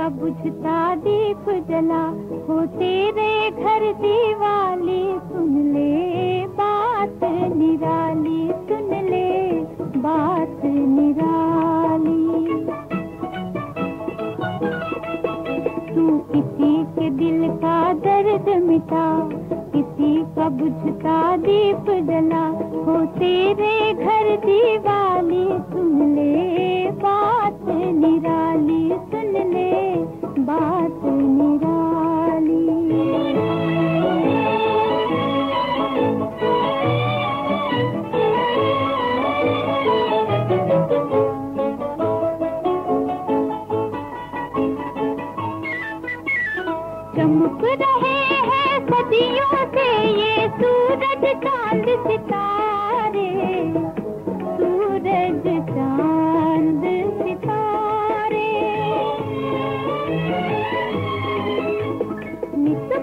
का बुझता दीप जला, हो तेरे घर दीवाली, सुन ले बात निराली, सुन ले बात निराली। तू किसी के दिल का दर्द मिटा किसी का बुझता दीप जला, हो तेरे घर दीवाली, सुन ले बात निराली। चमक रहे हैं सदियों से ये सूरज चाँद सितारे। सूरज चाँद सितारे।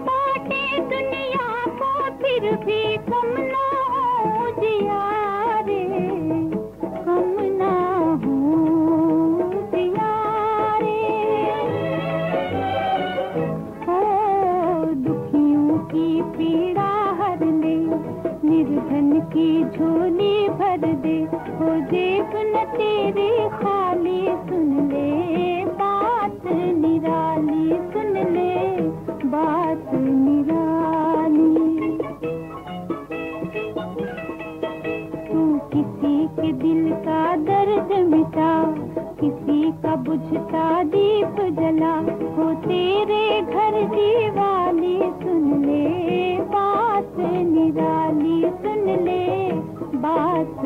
बाटे दुनिया को फिर भी कम की पीड़ा हर ले, निर्धन की झोली भर दे। हो जेब न तेरी खाली सुन ले, बात निराली सुन ले, बात निराली। तू किसी के दिल का दर्द मिटा, किसी का बुझता दीप जला, हो तेरे घर दीवाली बात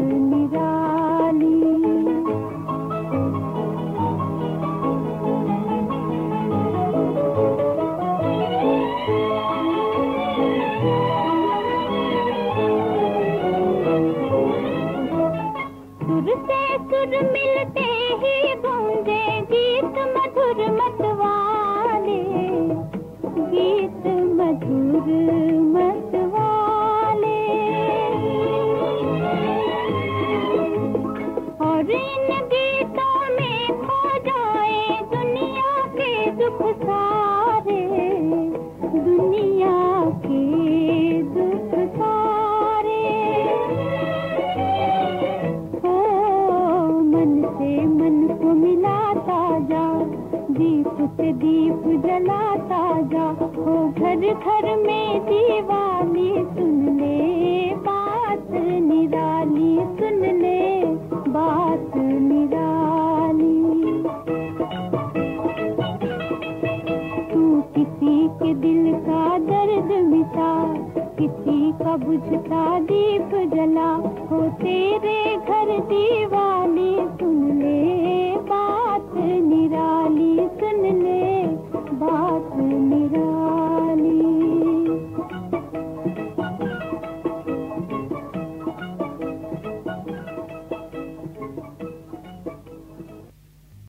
सुर से सुर मिलते ही गूंजे गीत मधुर मतवाले। घर घर में दीवाली सुन ले बात के दिल का दर्द मिटा, किसी का बुझता दीप जला। हो तेरे घर दीवाली सुन ले